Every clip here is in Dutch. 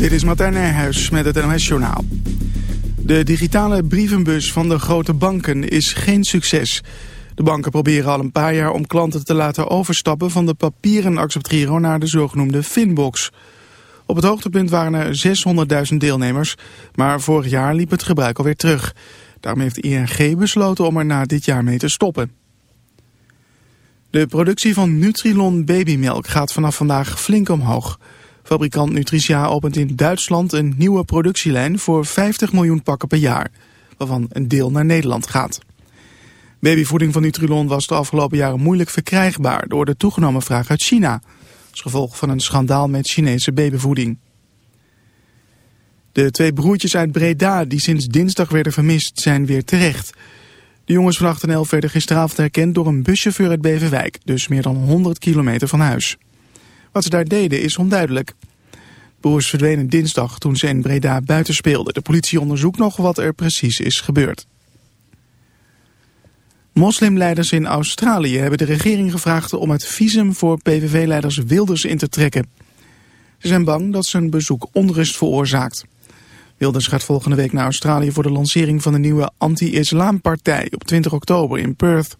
Dit is Martijn Nijhuis met het NOS Journaal. De digitale brievenbus van de grote banken is geen succes. De banken proberen al een paar jaar om klanten te laten overstappen... van de papieren acceptgiro naar de zogenoemde Finbox. Op het hoogtepunt waren er 600.000 deelnemers... maar vorig jaar liep het gebruik alweer terug. Daarom heeft ING besloten om er na dit jaar mee te stoppen. De productie van Nutrilon babymelk gaat vanaf vandaag flink omhoog... Fabrikant Nutricia opent in Duitsland een nieuwe productielijn voor 50 miljoen pakken per jaar, waarvan een deel naar Nederland gaat. Babyvoeding van Nutrilon was de afgelopen jaren moeilijk verkrijgbaar door de toegenomen vraag uit China, als gevolg van een schandaal met Chinese babyvoeding. De twee broertjes uit Breda die sinds dinsdag werden vermist zijn weer terecht. De jongens van 8 en 11 werden gisteravond herkend door een buschauffeur uit Beverwijk, dus meer dan 100 kilometer van huis. Wat ze daar deden is onduidelijk. Broers verdwenen dinsdag toen ze in Breda buiten speelden. De politie onderzoekt nog wat er precies is gebeurd. Moslimleiders in Australië hebben de regering gevraagd om het visum voor PVV-leiders Wilders in te trekken. Ze zijn bang dat zijn bezoek onrust veroorzaakt. Wilders gaat volgende week naar Australië voor de lancering van de nieuwe anti-islampartij op 20 oktober in Perth.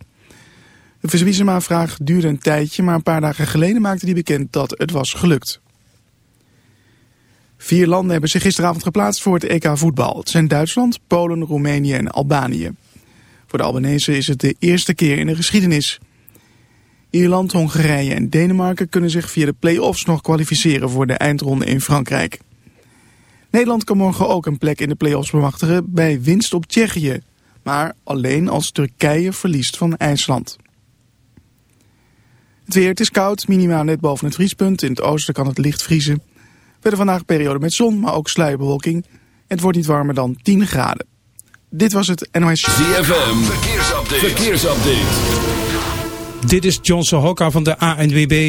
De visumvraag duurde een tijdje, maar een paar dagen geleden maakte hij bekend dat het was gelukt. Vier landen hebben zich gisteravond geplaatst voor het EK voetbal. Het zijn Duitsland, Polen, Roemenië en Albanië. Voor de Albanese is het de eerste keer in de geschiedenis. Ierland, Hongarije en Denemarken kunnen zich via de play-offs nog kwalificeren voor de eindronde in Frankrijk. Nederland kan morgen ook een plek in de play-offs bemachtigen bij winst op Tsjechië. Maar alleen als Turkije verliest van IJsland. Het weer, het is koud, minimaal net boven het vriespunt. In het oosten kan het licht vriezen. Verder vandaag periode met zon, maar ook sluierbewolking. Het wordt niet warmer dan 10 graden. Dit was het NOS... ZFM, verkeersupdate. verkeersupdate. Dit is Johnson Hokka van de ANWB.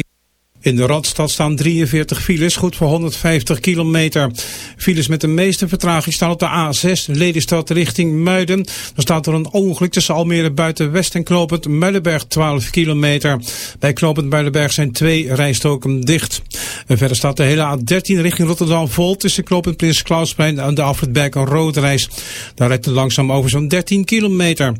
In de Radstad staan 43 files, goed voor 150 kilometer. Files met de meeste vertraging staan op de A6, Lelystad richting Muiden. Dan staat er een ongeluk tussen Almere buiten West en Knopend Muidenberg 12 kilometer. Bij Knopend Muidenberg zijn twee rijstoken dicht. En verder staat de hele A13 richting Rotterdam vol tussen Knopend Prins Klausplein en de Afritberg een roodreis. Daar rijdt het langzaam over zo'n 13 kilometer.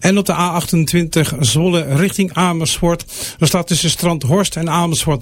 En op de A28 Zwolle richting Amersfoort. Dan staat tussen Strand Horst en Amersfoort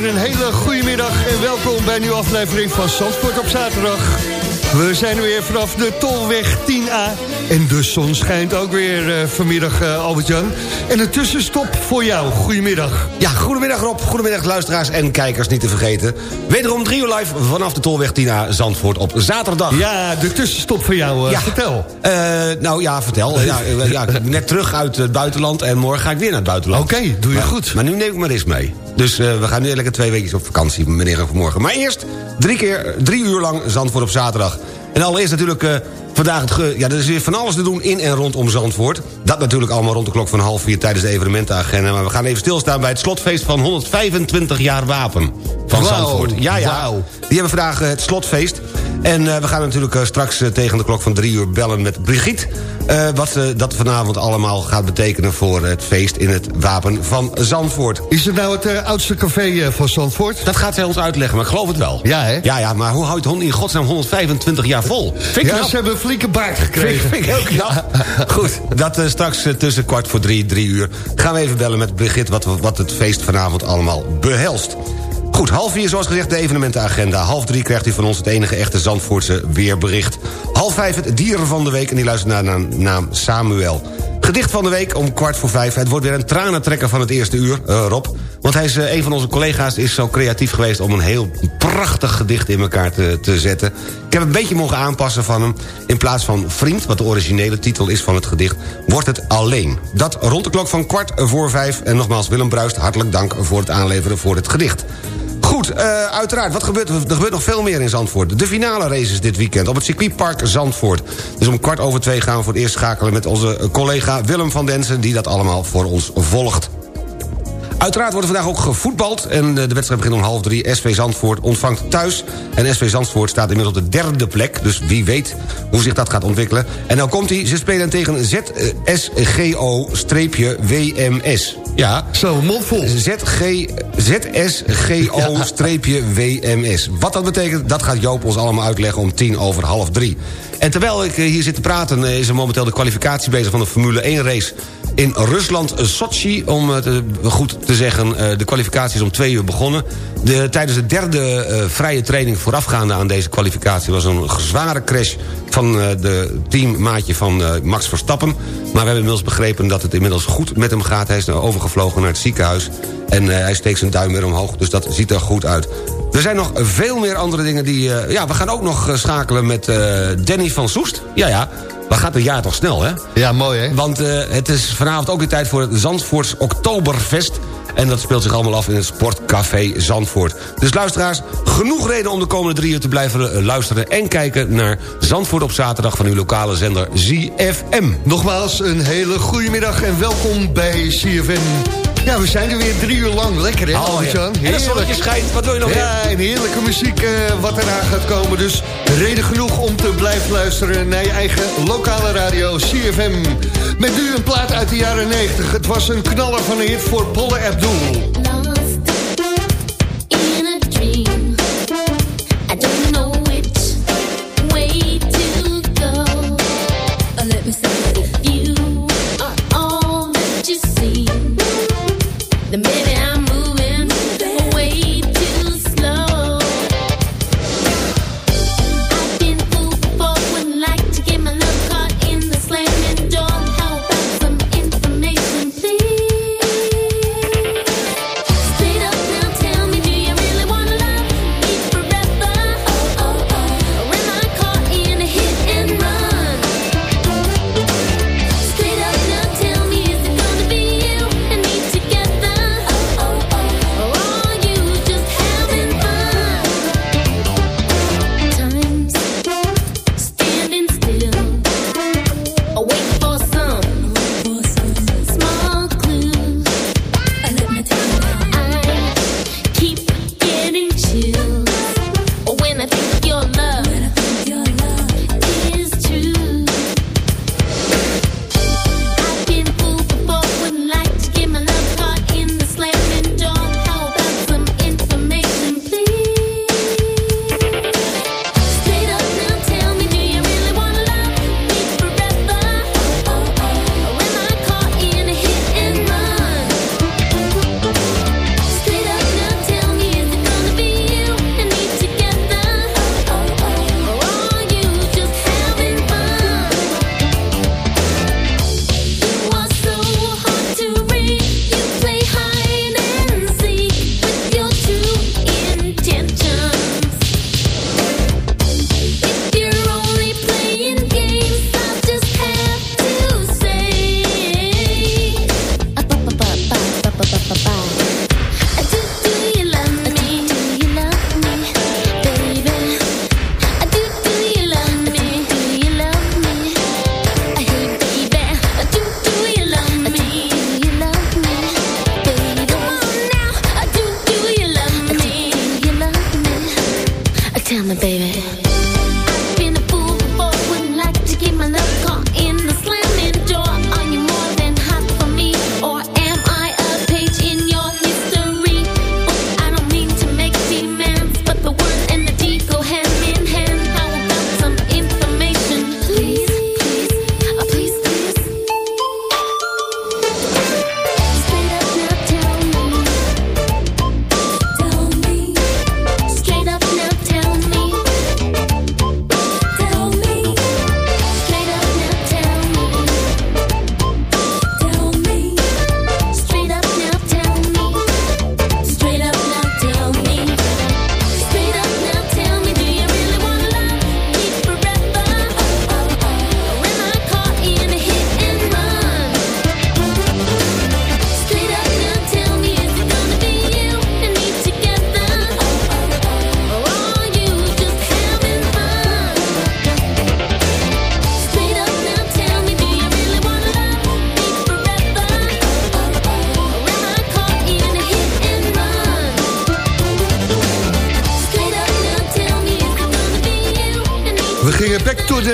Uur een hele goede middag en welkom bij een nieuwe aflevering van Zandvoort op zaterdag. We zijn er weer vanaf de Tolweg 10A en de zon schijnt ook weer eh, vanmiddag, eh, Albert-Jan. En een tussenstop voor jou. Goedemiddag. Ja, goedemiddag Rob, goedemiddag luisteraars en kijkers niet te vergeten. Wederom 3 uur live vanaf de Tolweg 10A Zandvoort op zaterdag. Ja, de tussenstop voor jou. eh, Ja. Vertel. Nou ja, vertel. Ja, ja, ik ben net terug uit het buitenland en morgen ga ik weer naar het buitenland. Oké, doe je Maar- goed. Maar nu neem ik maar eens mee. Dus eh, we gaan nu lekker twee weken op vakantie, meneer en vanmorgen. Maar eerst drie, keer, drie uur lang Zandvoort op zaterdag. En allereerst natuurlijk eh, vandaag het... Ge ja, er is weer van alles te doen in en rondom Zandvoort. Dat natuurlijk allemaal rond de klok van half vier tijdens de evenementenagenda. Maar we gaan even stilstaan bij het slotfeest van 125 jaar wapen van Zandvoort. Ja, ja. Die hebben vandaag eh, het slotfeest. En eh, we gaan natuurlijk eh, straks eh, tegen de klok van drie uur bellen met Brigitte. wat dat vanavond allemaal gaat betekenen voor het feest in het Wapen van Zandvoort. Is het nou het oudste café van Zandvoort? Dat gaat zij ons uitleggen, maar ik geloof het wel. Ja, hè? Ja, ja, maar hoe houdt hond in godsnaam 125 jaar vol? Vind ik Ja, knap. ze hebben een flinke baard Vind, gekregen. vind ik heel knap. Goed, dat straks tussen kwart voor drie, drie uur... gaan we even bellen met Brigitte wat, wat het feest vanavond allemaal behelst. Goed, half vier zoals gezegd de evenementenagenda. Half drie krijgt u van ons het enige echte Zandvoortse weerbericht. Half vijf het dieren van de week en die luistert naar de naam Samuel. Gedicht van de week om kwart voor vijf. Het wordt weer een tranentrekker van het eerste uur, eh, Rob. Want hij is, eh, een van onze collega's is zo creatief geweest... om een heel prachtig gedicht in elkaar te, te zetten. Ik heb een beetje mogen aanpassen van hem. In plaats van vriend, wat de originele titel is van het gedicht... wordt het alleen. Dat rond de klok van kwart voor vijf. En nogmaals, Willem Bruist, hartelijk dank voor het aanleveren voor het gedicht. Goed, eh, uiteraard, wat gebeurt, er gebeurt nog veel meer in Zandvoort. De finale races dit weekend op het circuitpark Zandvoort. Dus om kwart over twee gaan we voor het eerst schakelen... met onze collega Willem van Densen... die dat allemaal voor ons volgt. Uiteraard wordt er vandaag ook gevoetbald. En eh, de wedstrijd begint om half drie. SV Zandvoort ontvangt thuis. En SV Zandvoort staat inmiddels op de derde plek. Dus wie weet hoe zich dat gaat ontwikkelen. En nou komt hij. Ze spelen tegen ZSGO-WMS. Ja. Zo, mondvol. ZG, ZSGO-WMS. Wat dat betekent, dat gaat Joop ons allemaal uitleggen om tien over half drie. En terwijl ik eh, hier zit te praten... eh, is er momenteel de kwalificatie bezig van de Formule 1 race... in Rusland, eh, Sochi, om het goed te zeggen... eh, de kwalificatie is om twee uur begonnen. De, tijdens de derde eh, vrije training voorafgaande aan deze kwalificatie... was een zware crash van eh, de teammaatje van eh, Max Verstappen. Maar we hebben inmiddels begrepen dat het inmiddels goed met hem gaat. Hij is overgevlogen naar het ziekenhuis. En eh, hij steekt zijn duim weer omhoog, dus dat ziet er goed uit. Er zijn nog veel meer andere dingen die... eh, ja, we gaan ook nog eh, schakelen met eh, Danny van Soest. Ja, ja. Wat gaat het jaar toch snel, hè? Ja, mooi hè? Want eh, het is vanavond ook weer tijd voor het Zandvoorts Oktoberfest. En dat speelt zich allemaal af in het Sportcafé Zandvoort. Dus luisteraars, genoeg reden om de komende drie uur te blijven eh, luisteren... en kijken naar Zandvoort op zaterdag van uw lokale zender ZFM. Nogmaals, een hele goede middag en welkom bij CFM. Ja, we zijn er weer drie uur lang. Lekker hè? Oh, En het zonnetje schijnt, wat wil je nog? Ja, en heerlijke muziek eh, wat eraan gaat komen. Dus reden genoeg om te blijven luisteren naar je eigen lokale radio CFM. Met nu een plaat uit de jaren 90. Het was een knaller van een hit voor Polle Abdul.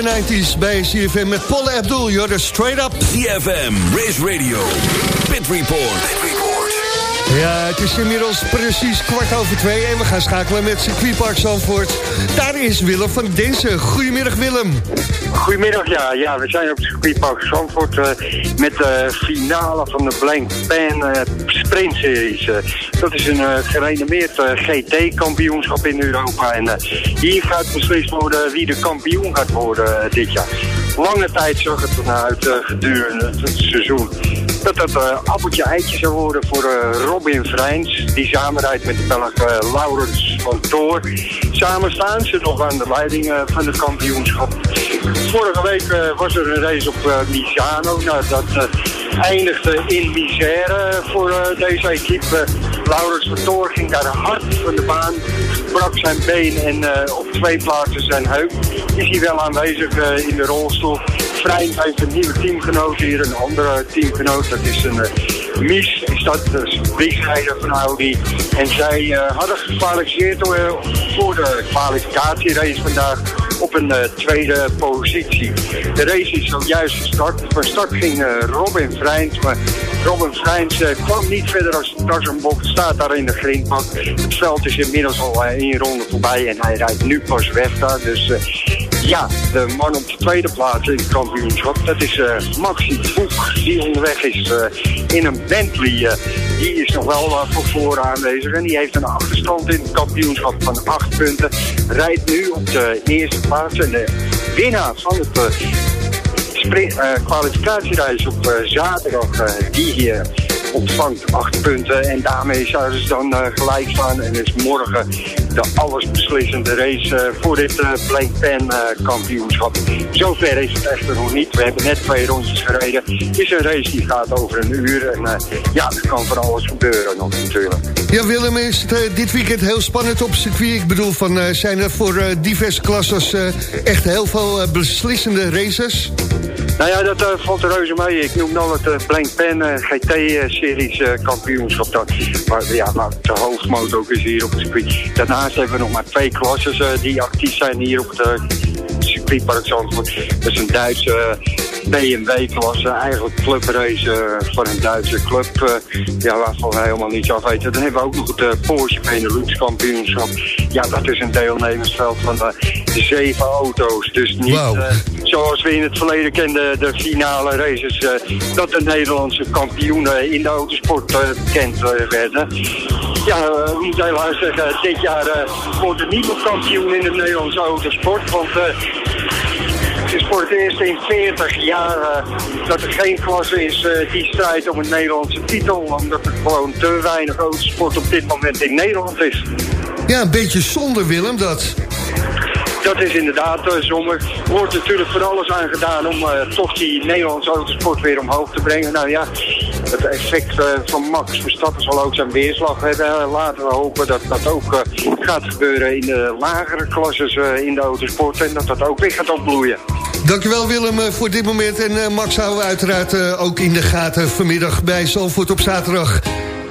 To the 90s bij CFM met Paul Abdul. You're straight up. ZFM, Race Radio, Pit Report. Ja, het is inmiddels precies kwart over twee en we gaan schakelen met circuitpark Zandvoort. Daar is Willem van Densen. Goedemiddag Willem. Goedemiddag, ja. ja. We zijn op het circuitpark Zandvoort eh, met de finale van de Blank Pan eh, Sprint Series. Eh, dat is een eh, gerenommeerd eh, GT-kampioenschap in Europa. En hier gaat beslist worden wie de kampioen gaat worden dit jaar. Lange tijd zag het ernaar uit gedurende het seizoen dat het appeltje eitje zou worden voor Robin Vrijns. Die samenrijdt met de Belg Laurens van Toor. Samen staan ze nog aan de leiding van het kampioenschap. Vorige week was er een race op Misano. Nou, dat eindigde in misère voor eh, deze equipe. Laurens van Toor ging daar hard van de baan. Brak zijn been en eh, op twee plaatsen zijn heup. Is hij wel aanwezig eh, in de rolstoel. Vrijn heeft een nieuwe teamgenoot hier, een andere teamgenoot. Dat is een Mies, is dat de wegrijder van Audi. En zij hadden gekwalificeerd voor de kwalificatierace vandaag op een eh, tweede positie. De race is zojuist gestart. Van start ging eh, Robin Vrijns, maar Robin Vrijns eh, kwam niet verder als Tarzanbok. Staat daar in de grindbak. Het veld is inmiddels al één ronde voorbij en hij rijdt nu pas weg daar. Dus ja, de man op de tweede plaats in het kampioenschap, dat is eh Maxi Voek, die onderweg is eh, in een Bentley. eh, die is nog wel eh, voor aanwezig en die heeft een achterstand in het kampioenschap van acht punten. Rijdt nu op de eerste plaats en de winnaar van het eh, kwalificatiereis op zaterdag, die hier ontvangt acht punten. En daarmee zouden ze dan eh, gelijk staan. En is morgen de allesbeslissende race eh, voor dit eh Blank Pen kampioenschap. Zover is het echter nog niet. We hebben net twee rondjes gereden. Het is een race die gaat over een uur. En ja, er kan van alles gebeuren nog natuurlijk. Ja Willem, is het dit weekend heel spannend op circuit? Ik bedoel, van, zijn er voor diverse klasses echt heel veel beslissende races? Nou ja, dat eh, valt er reuze mee. Ik noem dan het uh, Blank Pen GT-series eh, kampioenschap. Dat, maar ja, maar de hoofdmoot ook is hier op het circuit. Daarnaast hebben we nog maar twee klasses eh, die actief zijn hier op het eh, circuitpark Zandvoort. Dat is een Duitse BMW-klasse, eigenlijk clubrace eh, van een Duitse club. eh, ja, waarvan wij helemaal niets af weten. Dan hebben we ook nog het eh, Porsche Benelux kampioenschap. Ja, dat is een deelnemersveld van zeven auto's. Dus niet zoals we in het verleden kenden, de finale races, dat de Nederlandse kampioenen in de autosport bekend werden. Ja, eh, ik moet helaas zeggen, dit jaar wordt er niemand kampioen in de Nederlandse autosport, want... is voor het eerst in 40 jaar dat er geen klasse is eh, die strijdt om een Nederlandse titel. Omdat er gewoon te weinig autosport op dit moment in Nederland is. Ja, een beetje zonde Willem dat. Dat is inderdaad uh, zonde. Er wordt natuurlijk van alles aan gedaan om eh, toch die Nederlandse autosport weer omhoog te brengen. Nou ja, het effect eh, van Max Verstappen zal ook zijn weerslag hebben. Eh, laten we hopen dat dat ook eh, gaat gebeuren in de lagere klasses eh, in de autosport. En dat dat ook weer gaat opbloeien. Dankjewel Willem eh, voor dit moment. En eh, Max houden we uiteraard eh, ook in de gaten vanmiddag bij Zalvoort op zaterdag.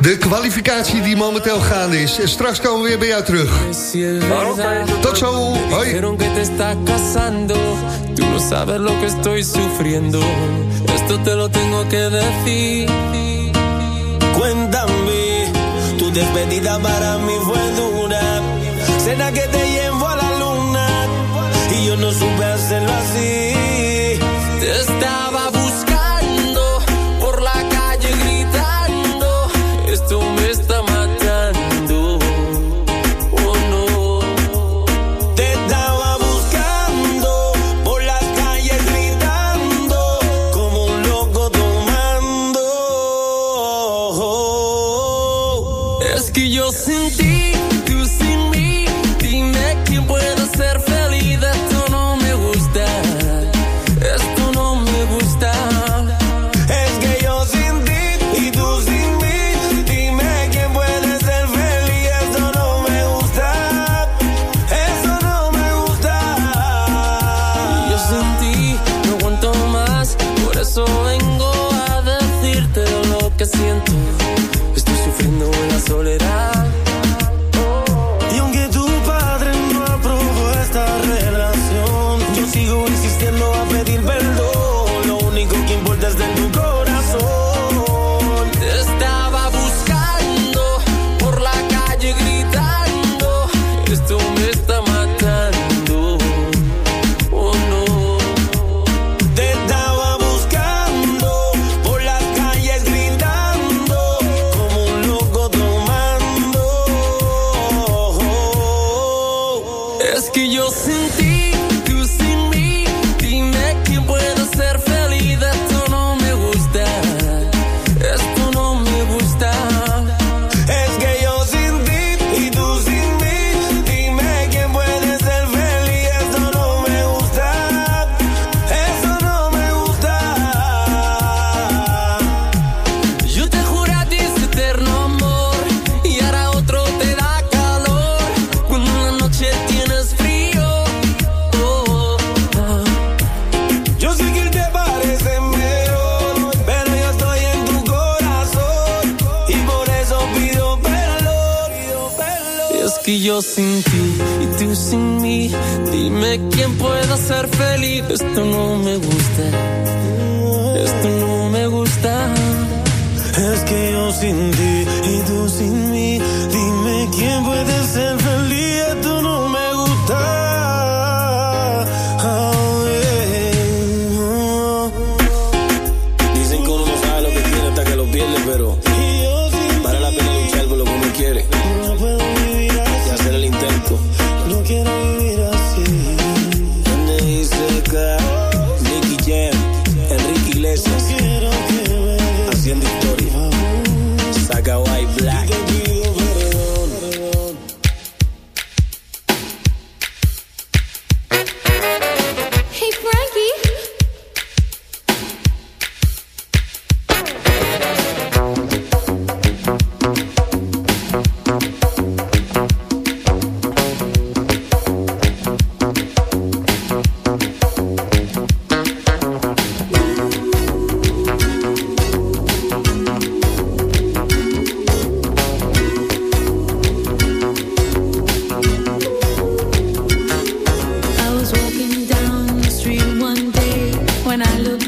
De kwalificatie die momenteel gaande is. En straks komen we weer bij jou terug. Tot zo. Hoi. Que te estás casando. Tú no sabes lo que estoy sufriendo. Esto te lo tengo que decir. Cuéntame, tu despedida para mí fue dura. Cena que te llevo a la luna y yo no supe hacerlo así. quien pueda ser feliz. Esto no me gusta, esto no me gusta. Es que yo sin ti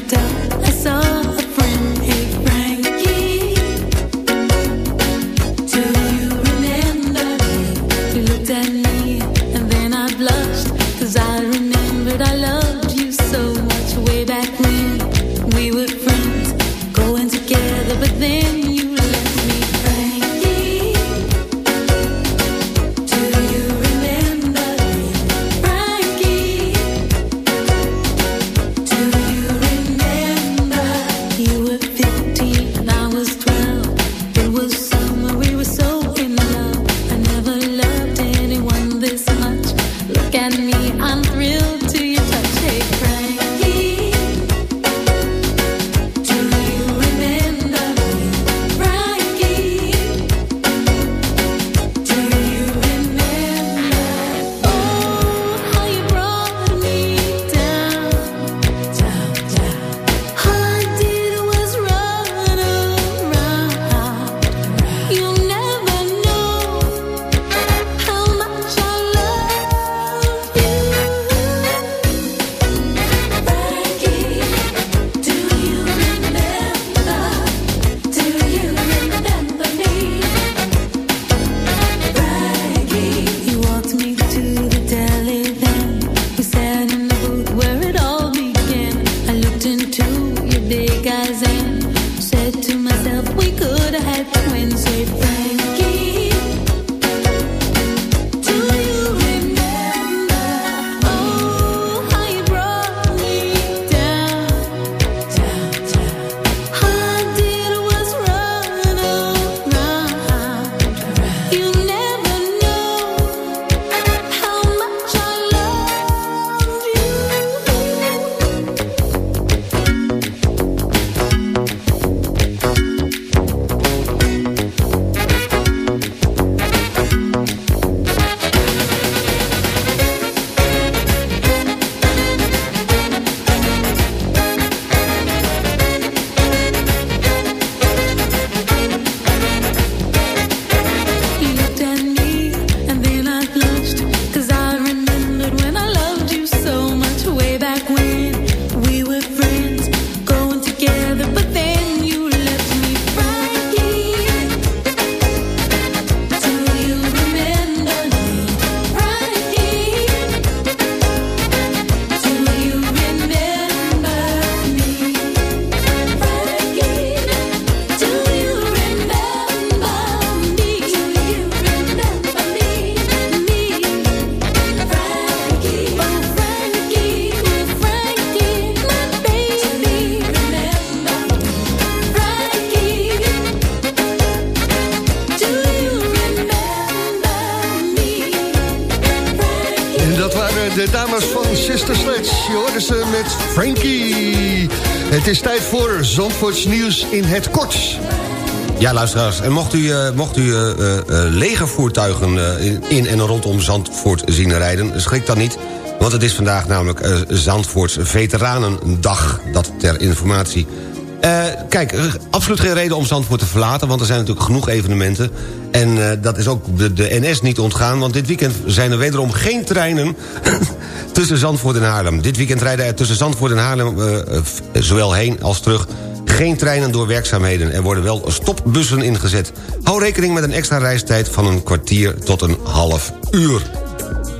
down, I saw a friend. Nieuws in het kort. Ja, luisteraars, en mocht u, eh, mocht u eh, eh, legervoertuigen in en rondom Zandvoort zien rijden... schrik dan niet, want het is vandaag namelijk Zandvoorts Veteranendag. Dat ter informatie. kijk, absoluut geen reden om Zandvoort te verlaten... want er zijn natuurlijk genoeg evenementen. En dat is ook de, de NS niet ontgaan... want dit weekend zijn er wederom geen treinen tussen Zandvoort en Haarlem. Dit weekend rijden er tussen Zandvoort en Haarlem... zowel heen als terug geen treinen door werkzaamheden. Er worden wel stopbussen ingezet. Hou rekening met een extra reistijd van een kwartier tot een half uur.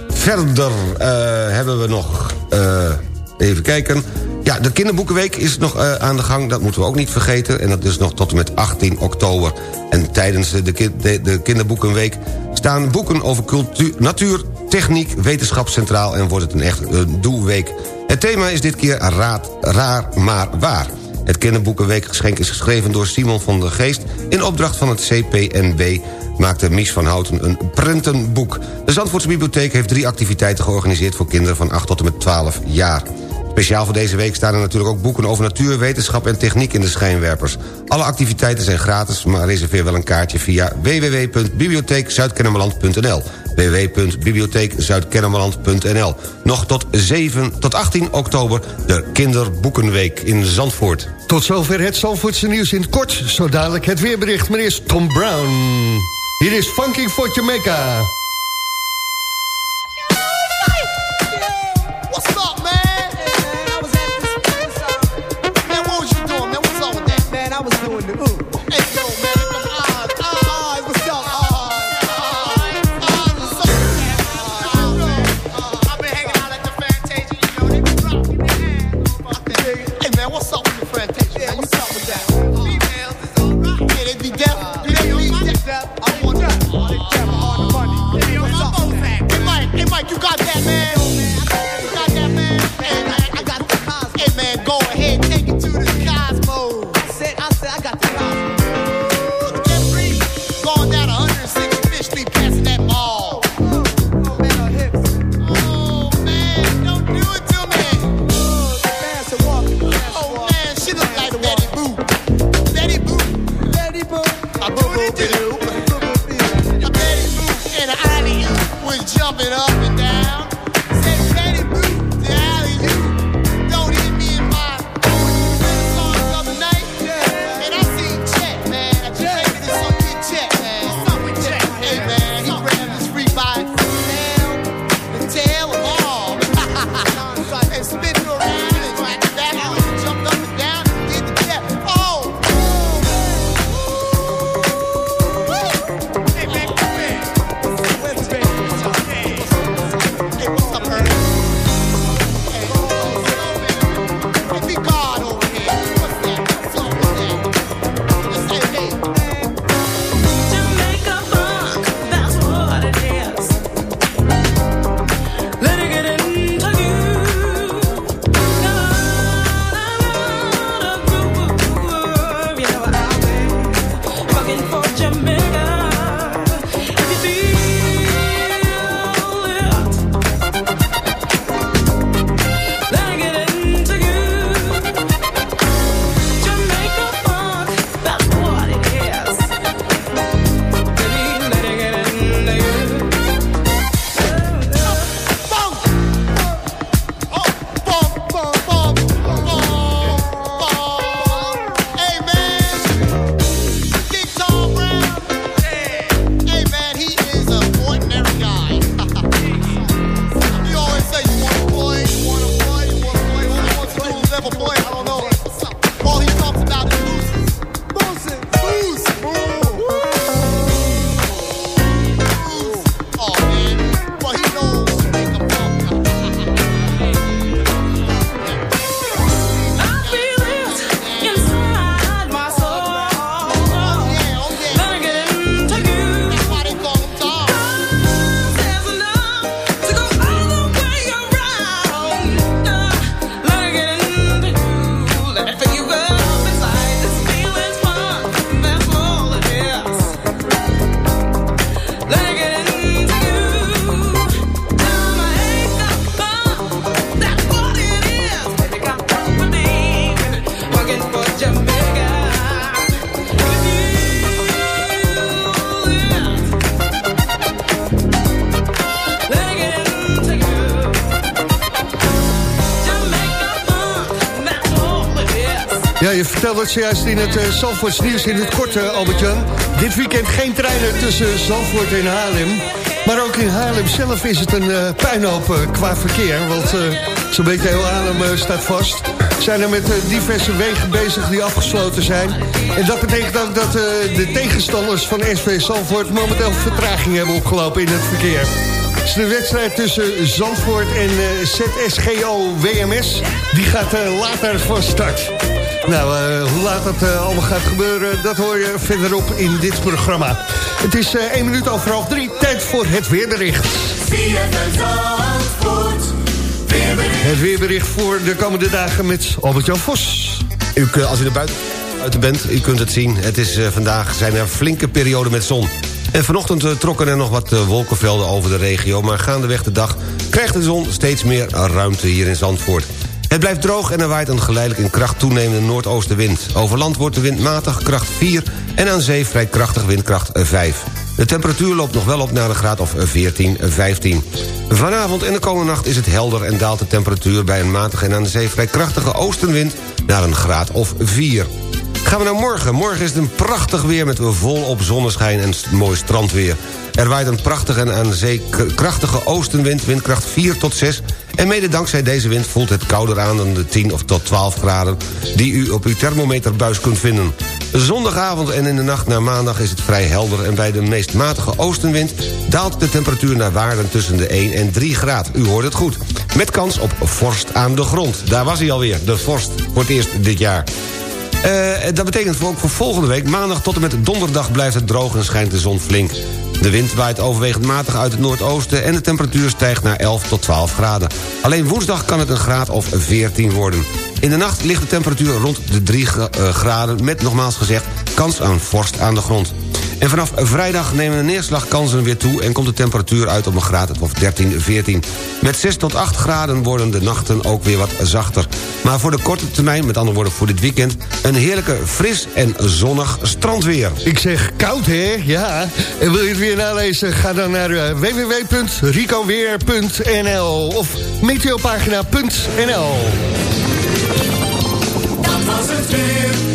Verder eh, hebben we nog... eh, even kijken. Ja, de kinderboekenweek is nog eh, aan de gang. Dat moeten we ook niet vergeten. En dat is nog tot en met 18 oktober. En tijdens de, de, de kinderboekenweek... staan boeken over cultuur, natuur, techniek, wetenschap centraal... en wordt het een echt uh, doelweek. Het thema is dit keer raad, raar maar waar. Het kinderboekenweekgeschenk is geschreven door Simon van der Geest... in opdracht van het CPNB maakte Mies van Houten een prentenboek. De Zandvoortse Bibliotheek heeft drie activiteiten georganiseerd... voor kinderen van 8 tot en met 12 jaar. Speciaal voor deze week staan er natuurlijk ook boeken over natuur, wetenschap en techniek in de schijnwerpers. Alle activiteiten zijn gratis, maar reserveer wel een kaartje via www.bibliotheekzuidkennemerland.nl www.bibliotheekzuidkennemerland.nl Nog tot, 7, tot 18 oktober de Kinderboekenweek in Zandvoort. Tot zover het Zandvoortse nieuws in kort. Zo dadelijk het weerbericht. Meneer Tom Brown. Hier is Funky for Jamaica. Vertelde het zojuist in het uh, nieuws in het kort, uh, Albert-Jan. Dit weekend geen treinen tussen Zandvoort en Haarlem. Maar ook in Haarlem zelf is het een uh, puinhoop qua verkeer. Want zo'n beetje heel Haarlem staat vast. Zijn er met diverse wegen bezig die afgesloten zijn. En dat betekent ook dat de tegenstanders van SV Zandvoort... momenteel vertraging hebben opgelopen in het verkeer. Het is de wedstrijd tussen Zandvoort en ZSGO WMS. Die gaat later van start. Nou, uh, hoe laat dat uh, allemaal gaat gebeuren, dat hoor je verderop in dit programma. Het is uh, 1 minuut over half drie, tijd voor het weerbericht. Het weerbericht voor de komende dagen met Albert-Jan Vos. U, als u er buiten, buiten bent, u kunt het zien. Het is vandaag zijn er flinke perioden met zon. En vanochtend trokken er nog wat wolkenvelden over de regio... maar gaandeweg de dag krijgt de zon steeds meer ruimte hier in Zandvoort. Het blijft droog en er waait een geleidelijk in kracht toenemende noordoostenwind. Over land wordt de wind matig kracht 4 en aan zee vrij krachtig windkracht 5. De temperatuur loopt nog wel op naar een graad of 14, 15. Vanavond en de komende nacht is het helder en daalt de temperatuur... bij een matige en aan de zee vrij krachtige oostenwind naar een graad of 4. Gaan we naar morgen. Morgen is het een prachtig weer met volop zonneschijn en mooi strandweer. Er waait een prachtige en aan zee krachtige oostenwind, windkracht 4 tot 6... en mede dankzij deze wind voelt het kouder aan dan de 10 of tot 12 graden... die u op uw thermometerbuis kunt vinden. Zondagavond en in de nacht naar maandag is het vrij helder... en bij de meest matige oostenwind daalt de temperatuur naar waarden tussen de 1 en 3 graden. U hoort het goed. Met kans op vorst aan de grond. Daar was hij alweer, de vorst, voor het eerst dit jaar. Uh, dat betekent voor, ook voor volgende week, maandag tot en met donderdag... blijft het droog en schijnt de zon flink. De wind waait overwegend matig uit het noordoosten... en de temperatuur stijgt naar 11 tot 12 graden. Alleen woensdag kan het een graad of 14 worden. In de nacht ligt de temperatuur rond de 3 graden... met nogmaals gezegd kans aan vorst aan de grond. En vanaf vrijdag nemen de neerslagkansen weer toe... en komt de temperatuur uit op een graad of 13, 14. Met 6 tot 8 graden worden de nachten ook weer wat zachter. Maar voor de korte termijn, met andere woorden voor dit weekend... een heerlijke fris en zonnig strandweer. Ik zeg koud, hè? Ja. En wil je het weer nalezen? Ga dan naar uh, www.ricoweer.nl of meteopagina.nl Dat was het weer.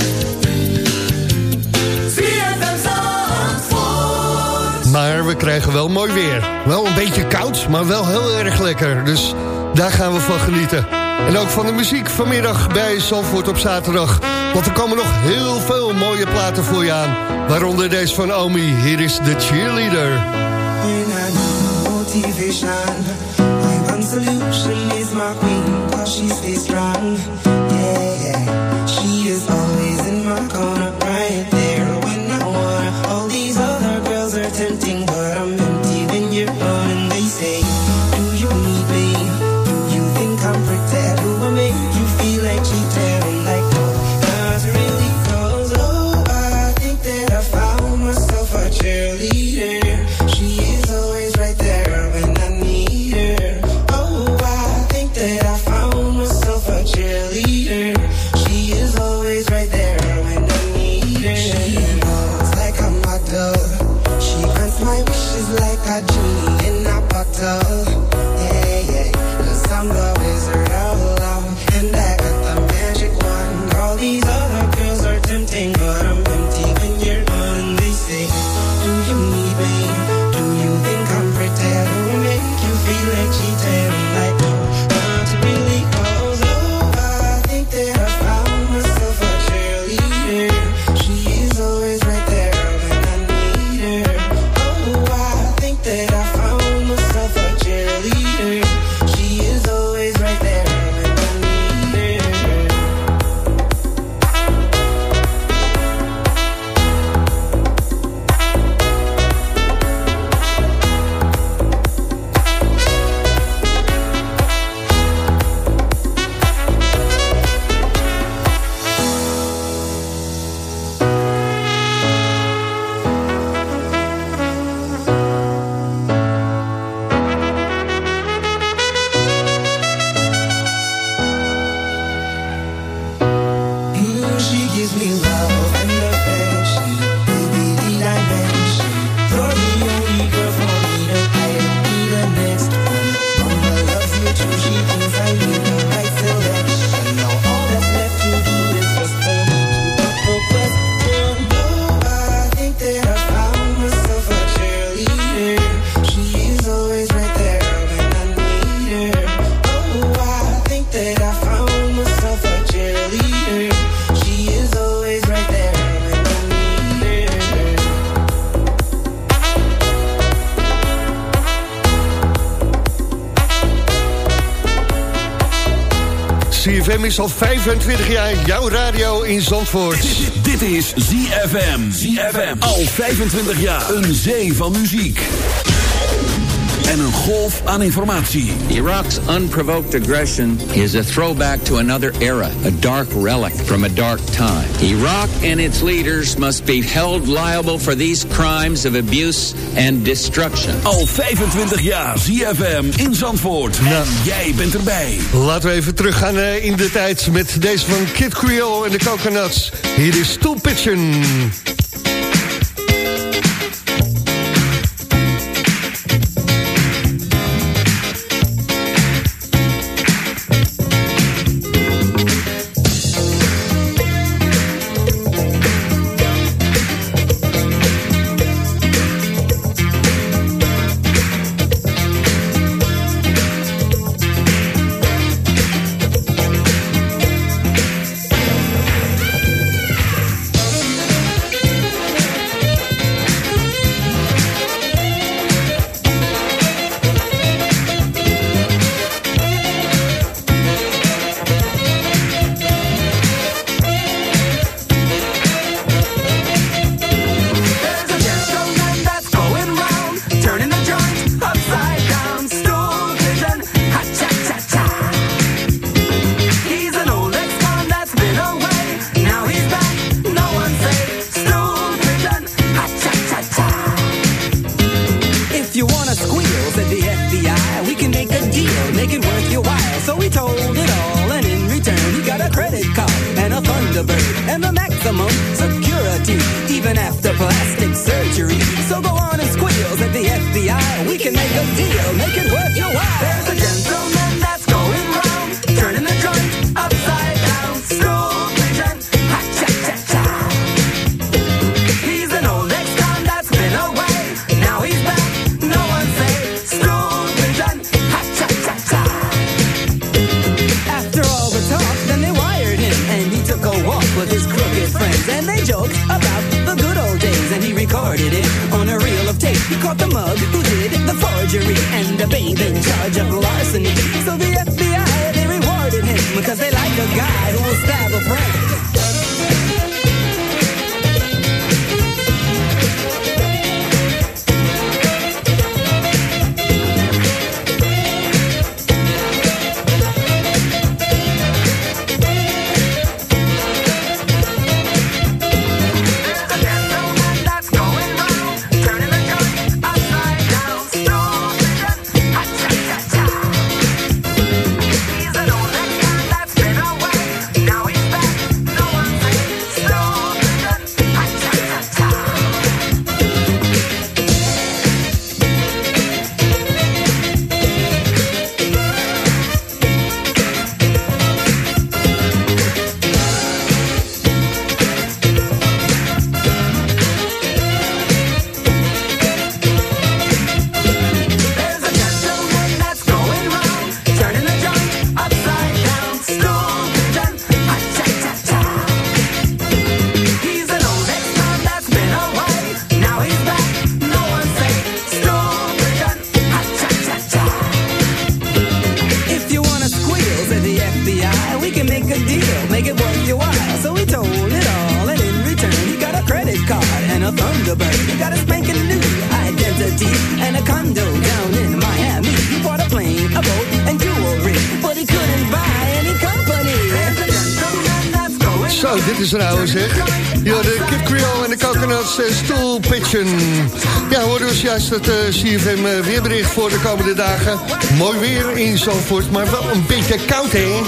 Maar we krijgen wel mooi weer. Wel een beetje koud, maar wel heel erg lekker. Dus daar gaan we van genieten. En ook van de muziek vanmiddag bij Zandvoort op zaterdag. Want er komen nog heel veel mooie platen voor je aan. Waaronder deze van Omi. Hier is de cheerleader. She is always in my corner, Is al 25 jaar jouw radio in Zandvoort. Dit is ZFM. ZFM. Al 25 jaar. Een zee van muziek. En een golf aan informatie. Iraq's unprovoked aggression is a throwback to another era, a dark relic from a dark time. Iraq and its leaders must be held liable for these crimes of abuse and destruction. Al 25 jaar ZFM in Zandvoort. En jij bent erbij. Laten we even teruggaan eh, in de tijd met deze van Kid Creole en de Coconuts. Hier is Stoel Pitchen. Juist het eh, CFM eh, weerbericht voor de komende dagen. Mooi weer in Zandvoort, maar wel een beetje koud, hè?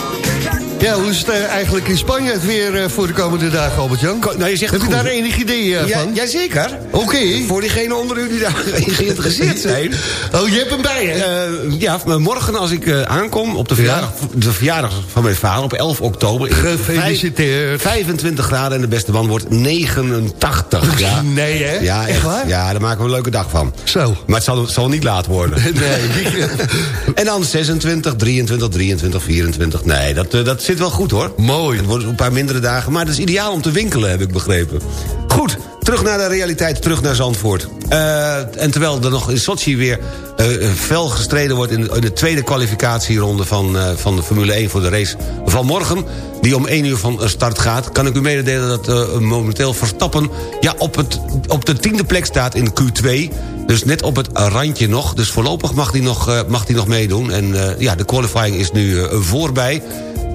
Ja, hoe is het eh, eigenlijk in Spanje het weer voor de komende dagen, Albert-Jan? Nou, je zegt Heb je daar enig idee eh, Ja, van? jazeker. Oké. Voor diegenen onder u die daar geïnteresseerd zijn. Oh, je hebt hem bij, hè? Eh, ja, maar morgen als ik eh, aankom op de verjaardag, de verjaardag van mijn vader op 11 oktober. Gefeliciteerd. vijf- 25 graden en de beste man wordt 89. Ja. Nee, hè? Ja, Echt waar? Ja, daar maken we een leuke dag van. Zo. Maar het zal, het zal niet laat worden. Nee. en dan 26, 23, 23, 24. Nee, dat, eh, dat zit wel goed hoor. Mooi. Het wordt een paar mindere dagen, maar het is ideaal om te winkelen, heb ik begrepen. Goed, terug naar de realiteit, terug naar Zandvoort. Eh, en terwijl er nog in Sochi weer eh, fel gestreden wordt... in de, tweede kwalificatieronde van, eh, van de Formule 1 voor de race van morgen... die om 1 uur van start gaat... kan ik u mededelen dat eh, momenteel Verstappen... Ja, op, het, op de tiende plek staat in Q2... Dus net op het randje nog. Dus voorlopig mag hij nog, eh, mag hij nog meedoen. En eh, ja, de qualifying is nu eh, voorbij.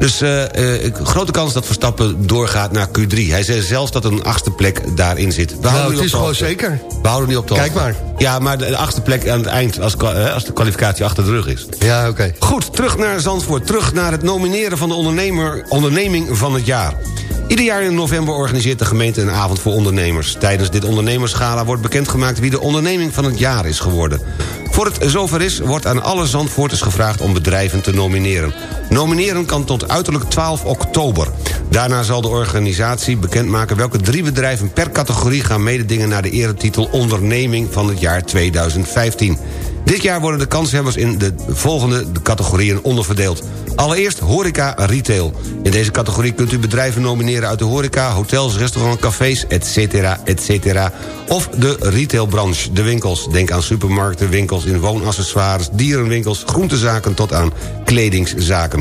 Dus eh, eh, grote kans dat Verstappen doorgaat naar Q3. Hij zei zelfs dat een achtste plek daarin zit. We Nou, houden het is gewoon zeker. We houden niet op de Kijk maar. Ja, maar de achtste plek aan het eind, als, als de kwalificatie achter de rug is. Ja, oké. Goed, terug naar Zandvoort. Terug naar het nomineren van de ondernemer, onderneming van het jaar. Ieder jaar in november organiseert de gemeente een avond voor ondernemers. Tijdens dit ondernemerschala wordt bekendgemaakt wie de onderneming van het jaar is geworden. Voor het zover is, wordt aan alle Zandvoorters gevraagd om bedrijven te nomineren. Nomineren kan tot uiterlijk 12 oktober. Daarna zal de organisatie bekendmaken welke drie bedrijven per categorie gaan mededingen naar de eretitel onderneming van het jaar 2015. Dit jaar worden de kanshebbers in de volgende categorieën onderverdeeld. Allereerst horeca retail. In deze categorie kunt u bedrijven nomineren uit de horeca, hotels, restaurants, cafés, etc. etc. Of de retailbranche, de winkels. Denk aan supermarkten, winkels in woonaccessoires, dierenwinkels, groentezaken tot aan kledingszaken.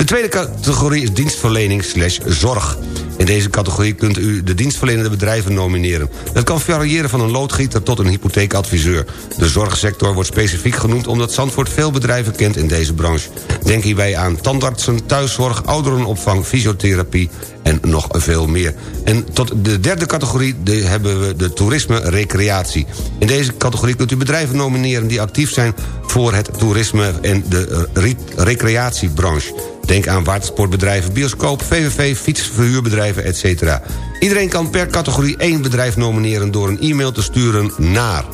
De tweede categorie is dienstverlening slash zorg. In deze categorie kunt u de dienstverlenende bedrijven nomineren. Dat kan variëren van een loodgieter tot een hypotheekadviseur. De zorgsector wordt specifiek genoemd omdat Zandvoort veel bedrijven kent in deze branche. Denk hierbij aan tandartsen, thuiszorg, ouderenopvang, fysiotherapie en nog veel meer. En tot de derde categorie hebben we de toerisme-recreatie. In deze categorie kunt u bedrijven nomineren die actief zijn voor het toerisme en de re- recreatiebranche. Denk aan watersportbedrijven, bioscoop, VVV, fietsverhuurbedrijven, etc. Iedereen kan per categorie één bedrijf nomineren... door een e-mail te sturen naar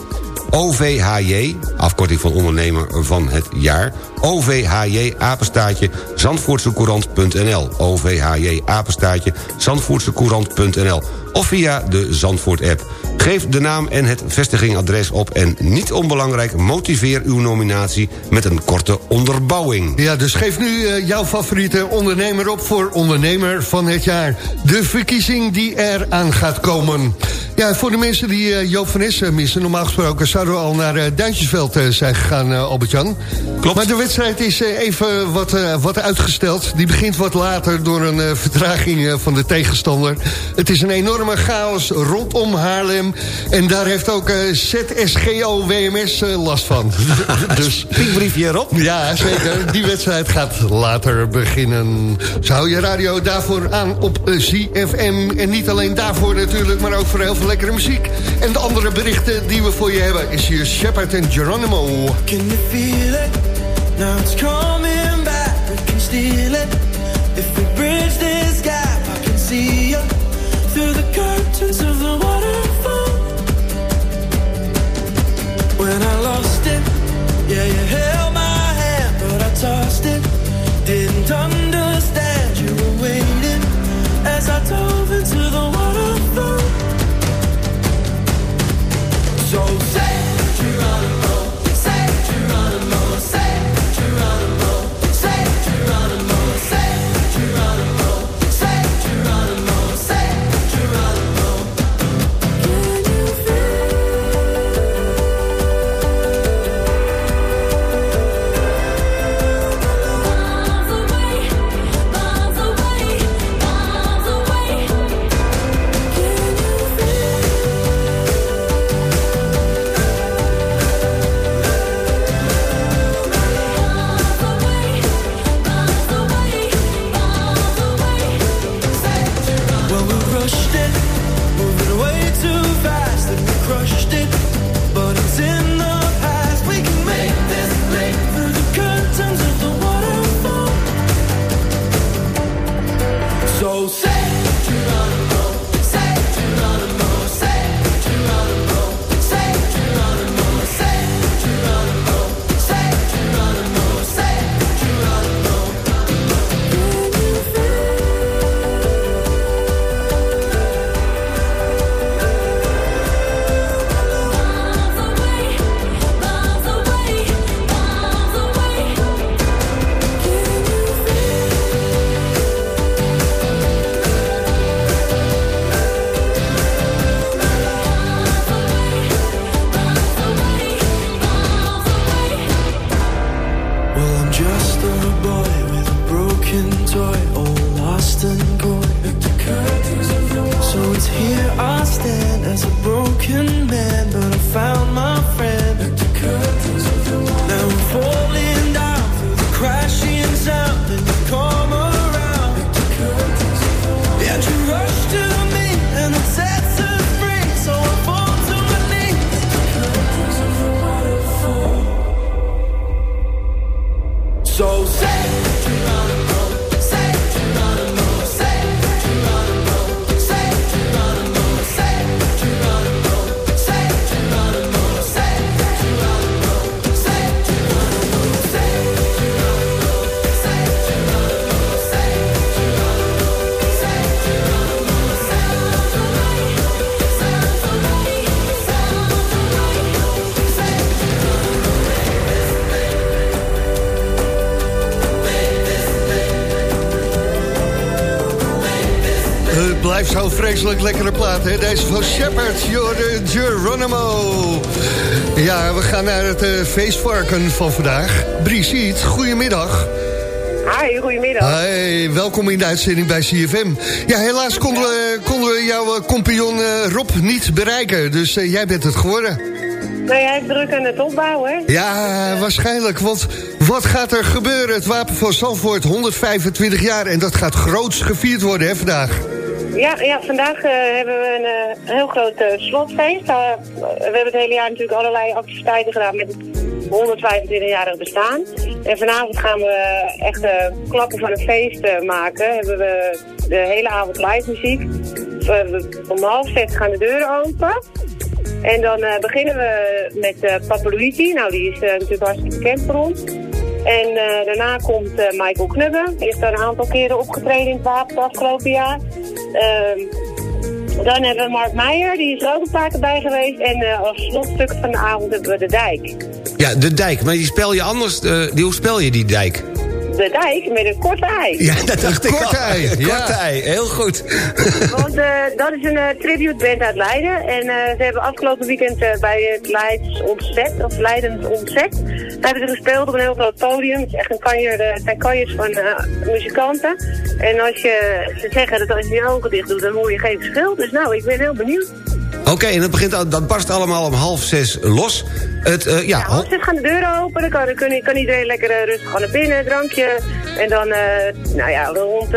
OVHJ, afkorting van ondernemer van het jaar... OVHJ, apenstaatje, zandvoortsecourant.nl OVHJ, apenstaatje, zandvoortsecourant.nl Of via de Zandvoort-app. Geef de naam en het vestigingsadres op... en niet onbelangrijk, motiveer uw nominatie met een korte onderbouwing. Ja, dus geef nu eh, jouw favoriete ondernemer op voor ondernemer van het jaar. De verkiezing die er aan gaat komen. Ja, voor de mensen die eh, Joop van Es eh, missen... normaal gesproken zouden we al naar eh, Duintjesveld zijn gegaan, Albert-Jan. Klopt. Maar de wedstrijd is even wat, wat uitgesteld. Die begint wat later door een vertraging van de tegenstander. Het is een enorme chaos rondom Haarlem. En daar heeft ook eh, ZSGO WMS eh, last van. dus Pinkbriefje erop. ja, zeker. Die wedstrijd gaat later beginnen. Zo hou je radio daarvoor aan op eh, ZFM. En niet alleen daarvoor natuurlijk, maar ook voor heel veel lekkere muziek. En de andere berichten die we voor je hebben is hier Shepard en Geronimo. Can you feel it? Now it's coming back. We can steal it. If we bridge this gap, I can see you the curtains of the waterfall. When I lost it, yeah, you held my hand, but I tossed it. So say vreselijk lekkere plaat, hè? Deze van Shepard, Jorde Geronimo. Ja, we gaan naar het eh, feestvarken van vandaag. Brigitte, goedemiddag. Hi, goedemiddag. Hey, welkom in de uitzending bij CFM. Ja, helaas konden we, konden we jouw eh, compagnon eh, Rob niet bereiken. Dus eh, jij bent het geworden. Nou, jij hebt druk aan het opbouwen? Ja, waarschijnlijk. Want wat gaat er gebeuren? Het Wapen van Zandvoort, 125 jaar. En dat gaat groots gevierd worden, hè, vandaag. Ja, ja vandaag eh, hebben we een eh, heel groot eh, slotfeest. Uh, we hebben het hele jaar natuurlijk allerlei activiteiten gedaan met het 125-jarig bestaan. En vanavond gaan we echt klappen van een feest maken. Hebben we de hele avond live muziek. Om half zes gaan de deuren open. En dan beginnen we met Luigi. Nou, die is natuurlijk hartstikke bekend voor ons. En daarna komt Michael Knubbe. Die heeft daar een aantal keren opgetreden in het wapen het afgelopen jaar. Ehm, dan hebben we Mark Meijer, die is er ook een paar keer bij geweest. En eh, als slotstuk van de avond hebben we de dijk. Ja, de dijk. Maar die spel je anders... eh, die, hoe spel je die dijk? De dijk met een korte ei. Ja, dat dacht ik korte al. ei, ja. Korte ei, heel goed. Want eh, dat is een uh, tributeband uit Leiden. En eh, ze hebben afgelopen weekend eh, bij het Leids Ontzet, of Leidens Ontzet, daar hebben ze gespeeld op een heel groot podium. Het is echt een kanjer, eh, het zijn kanjers van eh, muzikanten. En als je, ze zeggen dat als je je ogen dicht doet, dan hoor je geen verschil. Dus nou, ik ben heel benieuwd. Oké, en dat, begint, dat barst allemaal om half zes los. Het, eh, ja, Ja, als ze gaan de deuren open, dan kan, dan kan, iedereen lekker eh, rustig gaan naar binnen, drankje. En dan, eh, nou ja, rond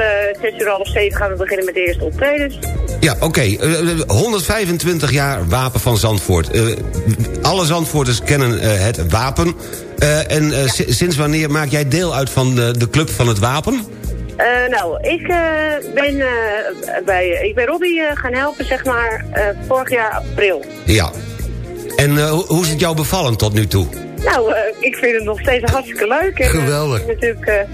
6 uur half 7 gaan we beginnen met de eerste optredens. Ja, oké. Eh, eh, 125 jaar Wapen van Zandvoort. Alle Zandvoorters kennen het wapen. En si- sinds wanneer maak jij deel uit van de, de club van het wapen? Eh, nou, ik, eh, ben, eh, bij, ik ben Robbie gaan helpen, zeg maar, vorig jaar april. Ja. En hoe- hoe is het jou bevallen tot nu toe? Nou, ik vind het nog steeds hartstikke leuk. En, Geweldig. natuurlijk,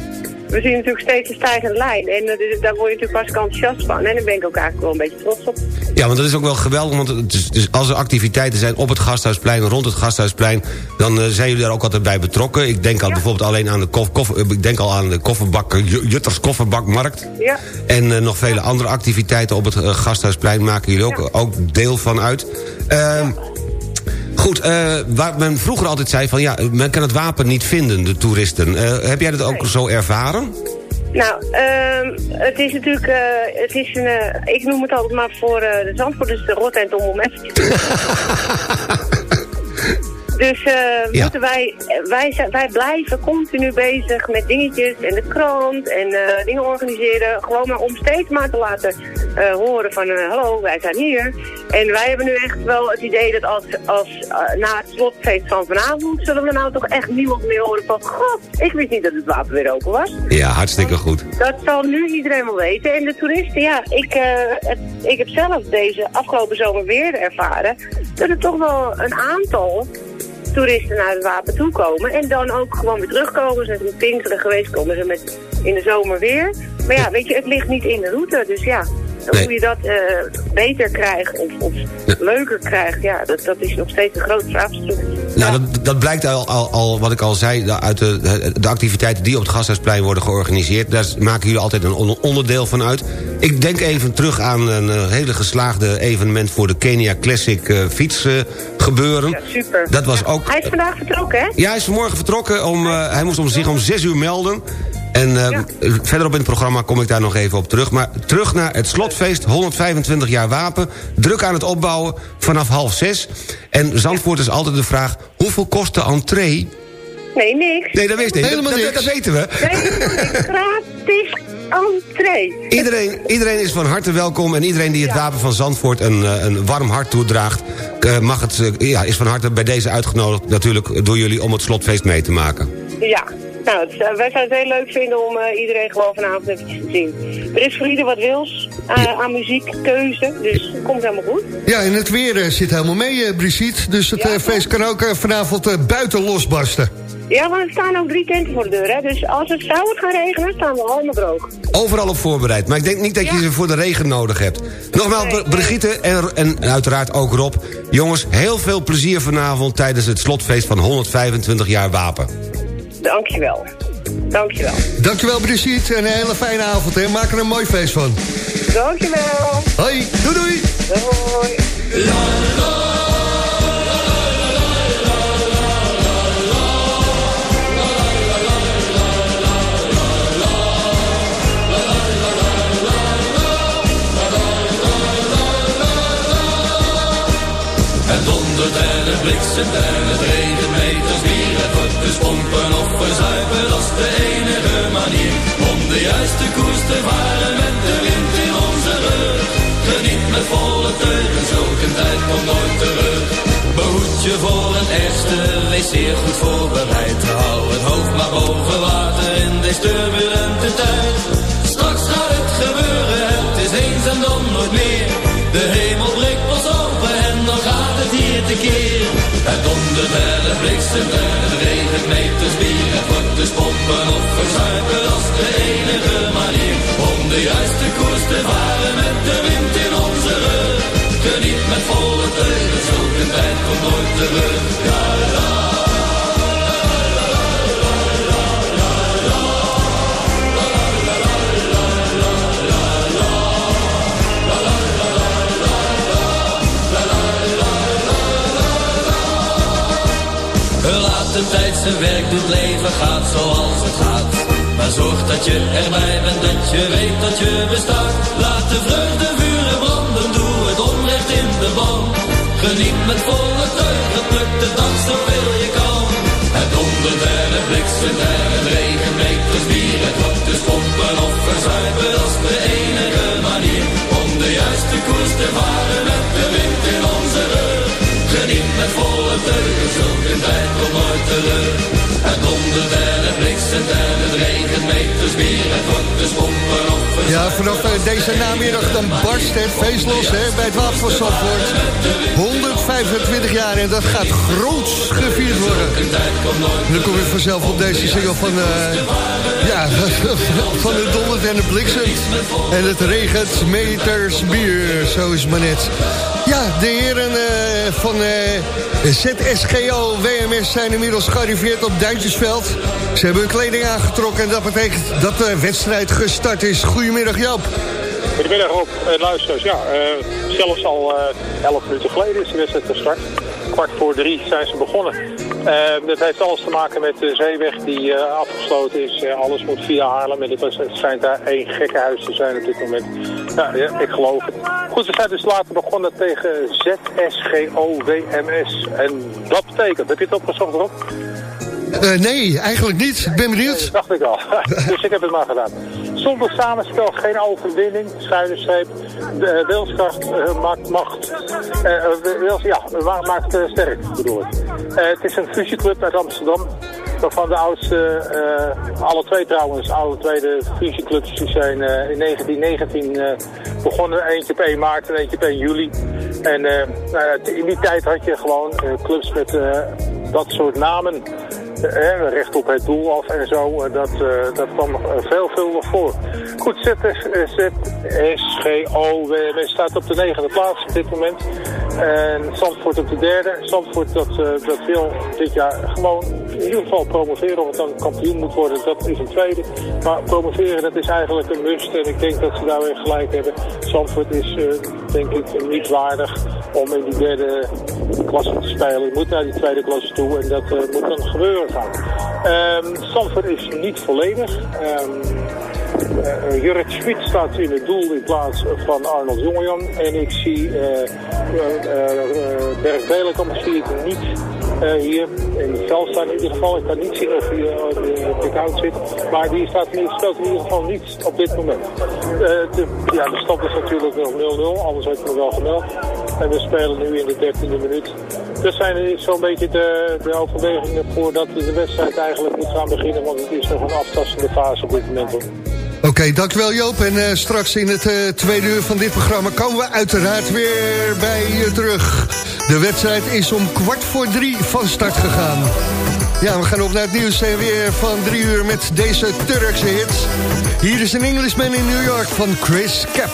we zien natuurlijk steeds een stijgende lijn. En eh, dus daar word je natuurlijk hartstikke enthousiast van. En daar ben ik ook eigenlijk wel een beetje trots op. Ja, want dat is ook wel geweldig, want het is, dus als er activiteiten zijn op het Gasthuisplein, rond het Gasthuisplein, dan eh, zijn jullie daar ook altijd bij betrokken. Ik denk al bijvoorbeeld alleen aan de, kof, kof- eh, ik denk al aan de kofferbak, Ju- Jutters kofferbakmarkt. Ja. En nog vele andere activiteiten op het Gasthuisplein maken jullie ook, ook deel van uit. Ehm, Goed, eh, waar men vroeger altijd zei van ja, men kan het wapen niet vinden, de toeristen. Eh, heb jij dat ook zo ervaren? Nou, ehm, het is natuurlijk, eh, het is een, ik noem het altijd maar voor de Zandvoort, dus de rot en om Dus eh, Ja. moeten wij, wij, wij blijven continu bezig met dingetjes en de krant en eh, dingen organiseren. Gewoon maar om steeds maar te laten eh, horen van hallo, wij zijn hier. En wij hebben nu echt wel het idee dat als, als na het slotfeest van vanavond zullen we nou toch echt niemand meer horen van god, ik wist niet dat het wapen weer open was. Ja, hartstikke goed. Dat zal nu iedereen wel weten. En de toeristen, ja, ik, het, ik heb zelf deze afgelopen zomer weer ervaren... dat er toch wel een aantal toeristen naar het wapen toe komen. En dan ook gewoon weer terugkomen. Ze zijn met Pinksteren geweest, komen ze met in de zomer weer. Maar ja, weet je, het ligt niet in de route. Dus ja, hoe je dat eh, beter krijgt of, of leuker krijgt... ja, dat, dat is nog steeds een groot vraagstuk. Nou, dat, dat blijkt al, al, al, wat ik al zei, uit de, de activiteiten die op het Gasthuisplein worden georganiseerd. Daar maken jullie altijd een on- onderdeel van uit. Ik denk even terug aan een eh, hele geslaagde evenement voor de Kenia Classic eh, fietsgebeuren. Ja, super. Dat was ook... Hij is vandaag vertrokken, hè? Ja, hij is vanmorgen vertrokken. Om, hij moest om zich om zes uur melden. En eh, verderop in het programma kom ik daar nog even op terug. Maar terug naar het slotfeest, 125 jaar wapen. Druk aan het opbouwen vanaf half zes. En Zandvoort is altijd de vraag... hoeveel kost de entree? Nee, niks. Nee, dat wist. Helemaal dat, dat, niks. dat weten we. Gratis entree. Iedereen, iedereen is van harte welkom. En iedereen die het wapen van Zandvoort een, eh, een warm hart toedraagt... eh, mag het, ja, is van harte bij deze uitgenodigd natuurlijk door jullie... om het slotfeest mee te maken. Ja, nou, het, eh, wij zouden het heel leuk vinden om eh, iedereen gewoon vanavond eventjes te zien. Er is voor ieder wat wils eh, aan muziek, keuze, dus het komt helemaal goed. Ja, en het weer zit helemaal mee, Brigitte. Dus het feest kan ook vanavond buiten losbarsten. Ja, want er staan ook drie tenten voor de deur, hè. Dus als het zou het gaan regenen, staan we allemaal droog. Overal op voorbereid. Maar ik denk niet dat je ze voor de regen nodig hebt. Nogmaals, Br- Brigitte en, en uiteraard ook Rob. Jongens, heel veel plezier vanavond... tijdens het slotfeest van 125 jaar Wapen. Dankjewel. Dankjewel. Dankjewel Brigitte en een hele fijne avond. Hè. Maak er een mooi feest van. Dankjewel. Hoi, doei doei. Doei. Ja, vanaf eh, deze namiddag dan barst het feest los hè, bij het Wapen van Zandvoort. 125 jaar en dat gaat groots gevierd worden. En dan kom je vanzelf op deze single van, eh, ja, van de donderd en de bliksemt. En het regent meters bier, zo is het maar net. Ja, de heren eh, van eh, ZSGO WMS zijn inmiddels gearriveerd op Duintjesveld. Ze hebben hun kleding aangetrokken en dat betekent dat de wedstrijd gestart is. Goedemiddag Joop. Goedemiddag op uh, luisteraars. Ja, eh, zelfs al eh 11 minuten geleden is de wedstrijd gestart. Kwart voor drie zijn ze begonnen. Eh, dat heeft alles te maken met de zeeweg die eh, afgesloten is. Eh, alles moet via Haarlem. En het schijnt daar één gekkenhuis te zijn op dit moment. Ja, ja, ik geloof het. Goed, we zijn dus later begonnen tegen ZSGO WMS. En dat betekent, heb je het opgezocht erop? Eh, nee, eigenlijk niet. Ik ben benieuwd. Dacht ik al. dus ik heb het maar gedaan. Zonder samenspel geen overwinning, schuine streep. De, eh, wilskracht eh, maakt macht. Wils, ja, ma- maakt sterk, bedoel ik. Het is een fusieclub uit Amsterdam. Waarvan de oudste, eh, alle twee trouwens, alle twee de fusieclubs, die zijn eh, in 1919 eh, begonnen. Eentje op 1 maart en eentje op 1 juli. En nou in die tijd had je gewoon clubs met dat soort namen. Recht op het doel af en zo. eh, dat, eh, dat kwam eh, veel, voor. Goed, ZS, ZSGO staat op de negende plaats op dit moment. En Zandvoort op de derde. Zandvoort dat, dat wil dit jaar gewoon in ieder geval promoveren. Of het dan kampioen moet worden, dat is een tweede. Maar promoveren, dat is eigenlijk een must. En ik denk dat ze daar weer gelijk hebben. Zandvoort is, denk ik, niet waardig om in die derde klasse te spelen. Moet naar die tweede klasse toe en dat eh, moet dan gebeuren gaan. Zandvoort is niet volledig. Eh, Jurrit Schmid staat in het doel in plaats van Arnold Jongejan. En ik zie uh, Berg Belenkamp zie niet hier in het veld. In ieder geval, ik kan niet zien of hij uh, op de out zit. Maar die staat in, speelt in ieder geval niet op dit moment. De, ja, de stand is natuurlijk nog 0-0, anders had ik me wel gemeld. En we spelen nu in de 13e minuut. Dat zijn zo'n beetje de, de overwegingen voordat de wedstrijd eigenlijk moet gaan beginnen. Want het is nog een aftastende fase op dit moment. Oké, dankjewel Joop. En eh, straks in het eh, tweede uur van dit programma komen we uiteraard weer bij je terug. De wedstrijd is om kwart voor drie van start gegaan. Ja, we gaan op naar het nieuws en weer van drie uur met deze Turkse hits. Hier is een Englishman in New York van Chris Cap.